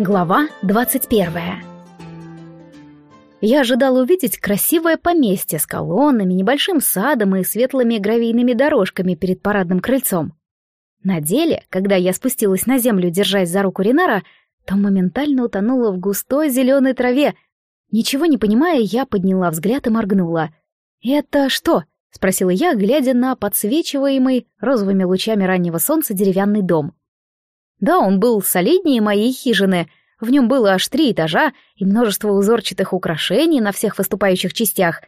Глава 21 Я ожидала увидеть красивое поместье с колоннами, небольшим садом и светлыми гравийными дорожками перед парадным крыльцом. На деле, когда я спустилась на землю, держась за руку Ринара, то моментально утонула в густой зеленой траве. Ничего не понимая, я подняла взгляд и моргнула. «Это что?» — спросила я, глядя на подсвечиваемый розовыми лучами раннего солнца деревянный дом. Да, он был солиднее моей хижины. В нем было аж три этажа и множество узорчатых украшений на всех выступающих частях.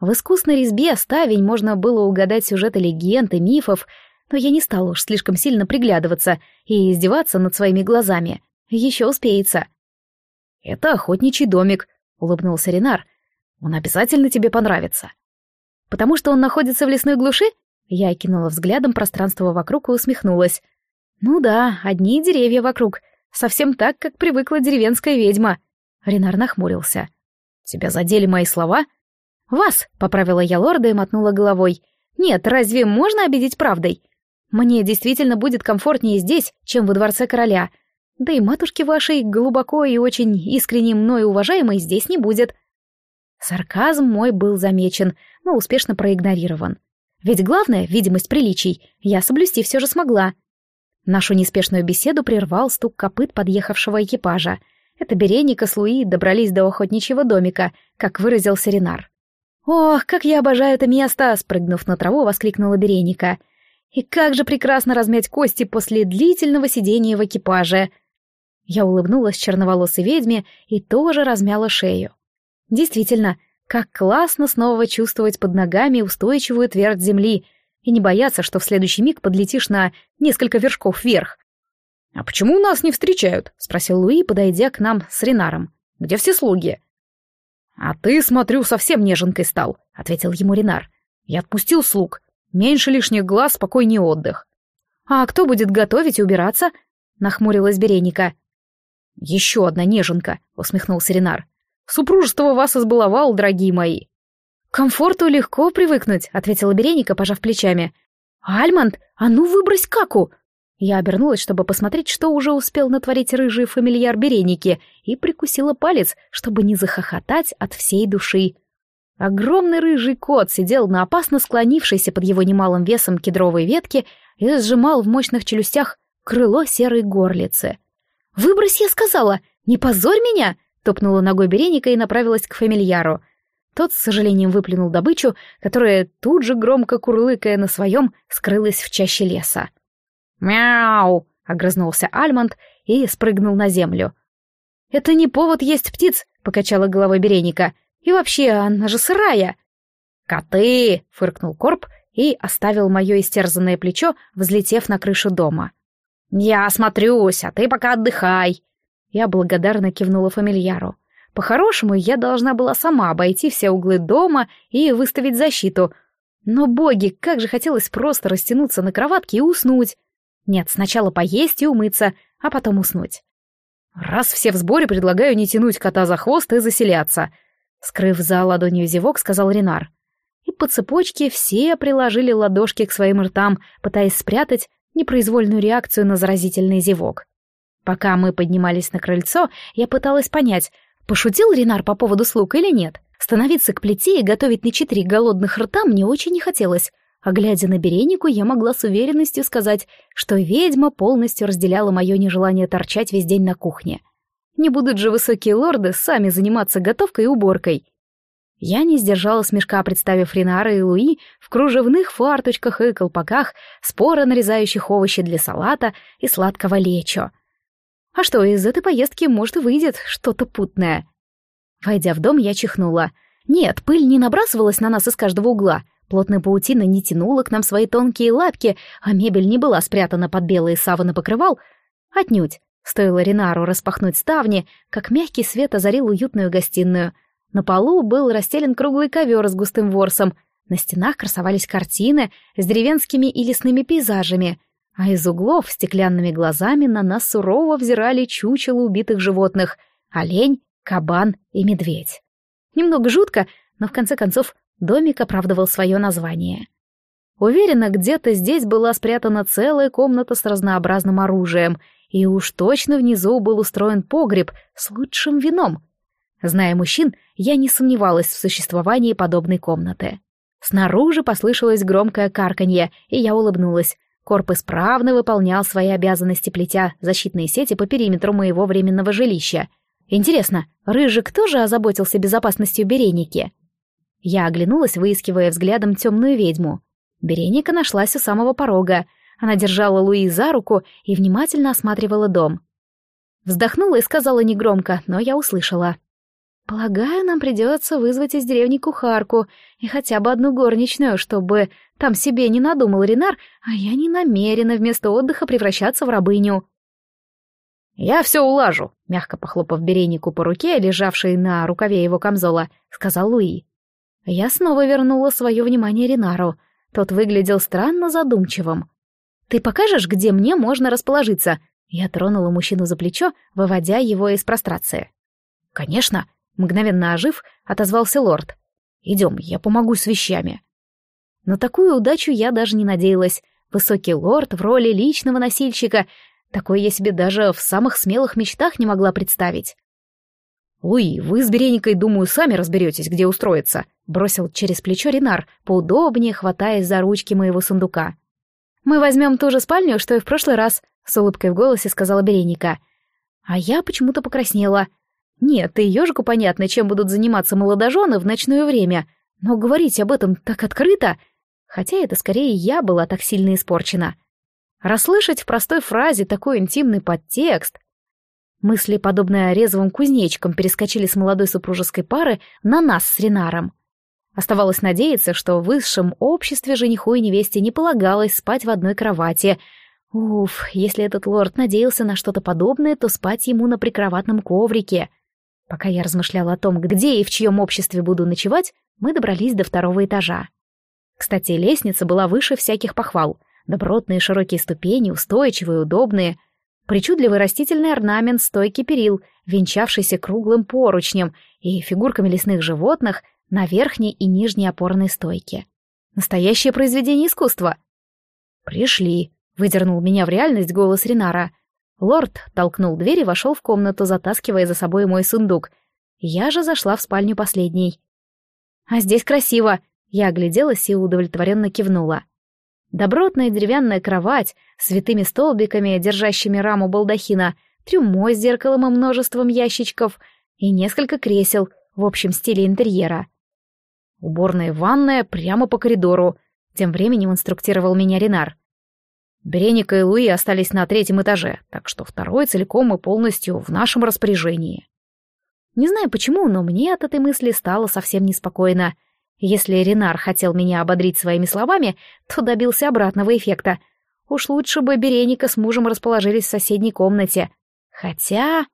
В искусной резьбе ставень можно было угадать сюжеты легенд и мифов, но я не стала уж слишком сильно приглядываться и издеваться над своими глазами. Еще успеется. «Это охотничий домик», — улыбнулся Ренар. «Он обязательно тебе понравится». «Потому что он находится в лесной глуши?» Я кинула взглядом пространство вокруг и усмехнулась. «Ну да, одни деревья вокруг. Совсем так, как привыкла деревенская ведьма». Ренар нахмурился. «Тебя задели мои слова?» «Вас», — поправила я лорда и мотнула головой. «Нет, разве можно обидеть правдой? Мне действительно будет комфортнее здесь, чем во дворце короля. Да и матушки вашей глубоко и очень искренне мной уважаемой здесь не будет». Сарказм мой был замечен, но успешно проигнорирован. Ведь главное — видимость приличий — я соблюсти все же смогла. Нашу неспешную беседу прервал стук копыт подъехавшего экипажа. Это Береника с Луи добрались до охотничьего домика, как выразился Ренар. «Ох, как я обожаю это место!» — спрыгнув на траву, воскликнула Береника. «И как же прекрасно размять кости после длительного сидения в экипаже!» Я улыбнулась черноволосой ведьме и тоже размяла шею. Действительно, как классно снова чувствовать под ногами устойчивую твердь земли — и не бояться, что в следующий миг подлетишь на несколько вершков вверх. «А почему нас не встречают?» — спросил Луи, подойдя к нам с Ренаром. «Где все слуги?» «А ты, смотрю, совсем неженкой стал», — ответил ему Ренар. «Я отпустил слуг. Меньше лишних глаз, спокойнее отдых». «А кто будет готовить и убираться?» — нахмурилась Береника. «Еще одна неженка», — усмехнулся Ренар. «Супружество вас избаловал, дорогие мои комфорту легко привыкнуть», — ответила Береника, пожав плечами. «Альманд, а ну выбрось каку!» Я обернулась, чтобы посмотреть, что уже успел натворить рыжий фамильяр Береники, и прикусила палец, чтобы не захохотать от всей души. Огромный рыжий кот сидел на опасно склонившейся под его немалым весом кедровой ветке и сжимал в мощных челюстях крыло серой горлицы. «Выбрось, я сказала! Не позорь меня!» — топнула ногой Береника и направилась к фамильяру — тот с сожалением выплюнул добычу, которая тут же, громко курлыкая на своем, скрылась в чаще леса. «Мяу!» — огрызнулся Альмонд и спрыгнул на землю. «Это не повод есть птиц!» — покачала головой Береника. «И вообще, она же сырая!» «Коты!» — фыркнул Корп и оставил мое истерзанное плечо, взлетев на крышу дома. «Я осмотрюсь, а ты пока отдыхай!» Я благодарно кивнула фамильяру. По-хорошему, я должна была сама обойти все углы дома и выставить защиту. Но, боги, как же хотелось просто растянуться на кроватке и уснуть. Нет, сначала поесть и умыться, а потом уснуть. Раз все в сборе, предлагаю не тянуть кота за хвост и заселяться. Скрыв за ладонью зевок, сказал Ренар. И по цепочке все приложили ладошки к своим ртам, пытаясь спрятать непроизвольную реакцию на заразительный зевок. Пока мы поднимались на крыльцо, я пыталась понять, Пошутил Ренар по поводу слуг или нет? Становиться к плите и готовить на четыре голодных рта мне очень не хотелось. А глядя на Беренику, я могла с уверенностью сказать, что ведьма полностью разделяла мое нежелание торчать весь день на кухне. Не будут же высокие лорды сами заниматься готовкой и уборкой. Я не сдержала смешка, представив Ренара и Луи в кружевных фарточках и колпаках, споро нарезающих овощи для салата и сладкого лечо — а что, из этой поездки, может, выйдет что-то путное. Войдя в дом, я чихнула. Нет, пыль не набрасывалась на нас из каждого угла. Плотная паутина не тянула к нам свои тонкие лапки, а мебель не была спрятана под белые саваны покрывал. Отнюдь. Стоило Ренару распахнуть ставни, как мягкий свет озарил уютную гостиную. На полу был расстелен круглый ковер с густым ворсом. На стенах красовались картины с деревенскими и лесными пейзажами а из углов стеклянными глазами на нас сурово взирали чучела убитых животных — олень, кабан и медведь. Немного жутко, но в конце концов домик оправдывал свое название. Уверена, где-то здесь была спрятана целая комната с разнообразным оружием, и уж точно внизу был устроен погреб с лучшим вином. Зная мужчин, я не сомневалась в существовании подобной комнаты. Снаружи послышалось громкое карканье, и я улыбнулась. Корп исправно выполнял свои обязанности, плетя защитные сети по периметру моего временного жилища. Интересно, Рыжик тоже озаботился безопасностью Береники? Я оглянулась, выискивая взглядом темную ведьму. Береника нашлась у самого порога. Она держала Луи за руку и внимательно осматривала дом. Вздохнула и сказала негромко, но я услышала. Полагаю, нам придется вызвать из деревни кухарку и хотя бы одну горничную, чтобы там себе не надумал Ренар, а я не намерена вместо отдыха превращаться в рабыню. «Я все улажу», — мягко похлопав Беренику по руке, лежавшей на рукаве его камзола, сказал Луи. Я снова вернула свое внимание Ренару. Тот выглядел странно задумчивым. «Ты покажешь, где мне можно расположиться?» Я тронула мужчину за плечо, выводя его из прострации. «Конечно», Мгновенно ожив, отозвался лорд. «Идем, я помогу с вещами». На такую удачу я даже не надеялась. Высокий лорд в роли личного носильщика. Такое я себе даже в самых смелых мечтах не могла представить. «Луи, вы с Береникой, думаю, сами разберетесь, где устроиться», — бросил через плечо Ренар, поудобнее хватаясь за ручки моего сундука. «Мы возьмем ту же спальню, что и в прошлый раз», — с улыбкой в голосе сказала Береника. А я почему-то покраснела. Нет, и ежику понятно, чем будут заниматься молодожены в ночное время, но говорить об этом так открыто, хотя это скорее я была так сильно испорчена. Расслышать в простой фразе такой интимный подтекст. Мысли, подобные резвым кузнечикам, перескочили с молодой супружеской пары на нас с Ренаром. Оставалось надеяться, что в высшем обществе жениху и невесте не полагалось спать в одной кровати. Уф, если этот лорд надеялся на что-то подобное, то спать ему на прикроватном коврике — Пока я размышляла о том, где и в чьем обществе буду ночевать, мы добрались до второго этажа. Кстати, лестница была выше всяких похвал. Добротные широкие ступени, устойчивые, удобные. Причудливый растительный орнамент стойки перил, венчавшийся круглым поручнем и фигурками лесных животных на верхней и нижней опорной стойке. Настоящее произведение искусства. «Пришли», — выдернул меня в реальность голос Ринара — Лорд толкнул дверь и вошел в комнату, затаскивая за собой мой сундук. Я же зашла в спальню последней. «А здесь красиво!» Я огляделась и удовлетворенно кивнула. Добротная деревянная кровать с витыми столбиками, держащими раму балдахина, трюмо с зеркалом и множеством ящичков и несколько кресел в общем стиле интерьера. Уборная ванная прямо по коридору. Тем временем инструктировал меня Ренар. Береника и Луи остались на третьем этаже, так что второй целиком и полностью в нашем распоряжении. Не знаю почему, но мне от этой мысли стало совсем неспокойно. Если Ренар хотел меня ободрить своими словами, то добился обратного эффекта. Уж лучше бы Береника с мужем расположились в соседней комнате. Хотя...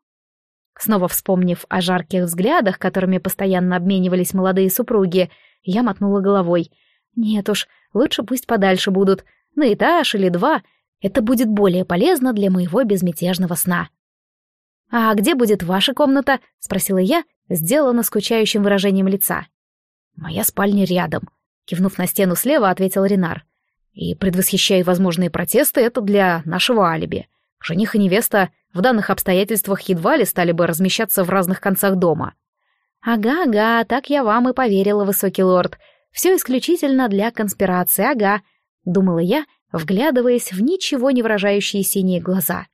Снова вспомнив о жарких взглядах, которыми постоянно обменивались молодые супруги, я мотнула головой. Нет уж, лучше пусть подальше будут, на этаж или два. Это будет более полезно для моего безмятежного сна. «А где будет ваша комната?» — спросила я, сделана скучающим выражением лица. «Моя спальня рядом», — кивнув на стену слева, ответил Ренар. «И, предвосхищая возможные протесты, это для нашего алиби. Жених и невеста в данных обстоятельствах едва ли стали бы размещаться в разных концах дома». «Ага-ага, так я вам и поверила, высокий лорд. Все исключительно для конспирации, ага. — думала я, вглядываясь в ничего не выражающие синие глаза.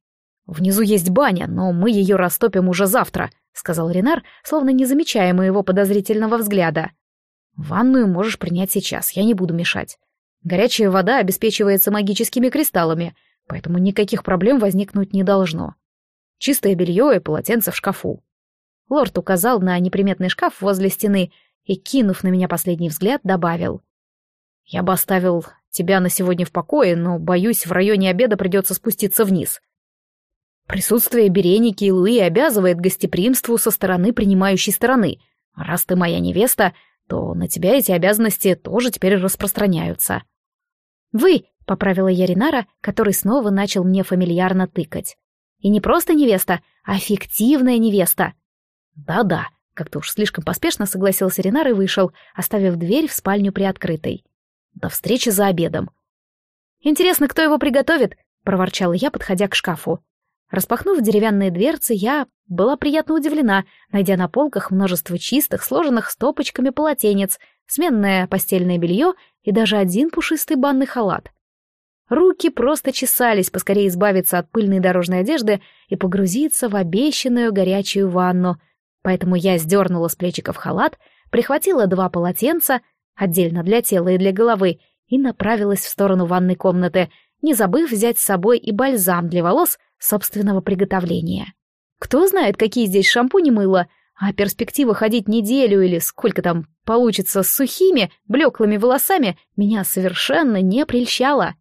«Внизу есть баня, но мы ее растопим уже завтра», — сказал Ренар, словно не замечая моего подозрительного взгляда. «Ванную можешь принять сейчас, я не буду мешать. Горячая вода обеспечивается магическими кристаллами, поэтому никаких проблем возникнуть не должно. Чистое белье и полотенце в шкафу». Лорд указал на неприметный шкаф возле стены и, кинув на меня последний взгляд, добавил. «Я бы оставил тебя на сегодня в покое, но, боюсь, в районе обеда придется спуститься вниз. Присутствие Береники и Луи обязывает гостеприимству со стороны принимающей стороны. Раз ты моя невеста, то на тебя эти обязанности тоже теперь распространяются. «Вы», — поправила я Ринара, который снова начал мне фамильярно тыкать. «И не просто невеста, а фиктивная невеста». «Да-да», — как-то уж слишком поспешно согласился Ринар и вышел, оставив дверь в спальню приоткрытой. До встречи за обедом. «Интересно, кто его приготовит?» — проворчала я, подходя к шкафу. Распахнув деревянные дверцы, я была приятно удивлена, найдя на полках множество чистых, сложенных стопочками полотенец, сменное постельное белье и даже один пушистый банный халат. Руки просто чесались поскорее избавиться от пыльной дорожной одежды и погрузиться в обещанную горячую ванну, поэтому я сдернула с плечиков халат, прихватила два полотенца, отдельно для тела и для головы, и направилась в сторону ванной комнаты, не забыв взять с собой и бальзам для волос собственного приготовления. Кто знает, какие здесь шампуни мыло, а перспектива ходить неделю или сколько там получится с сухими, блеклыми волосами меня совершенно не прельщала.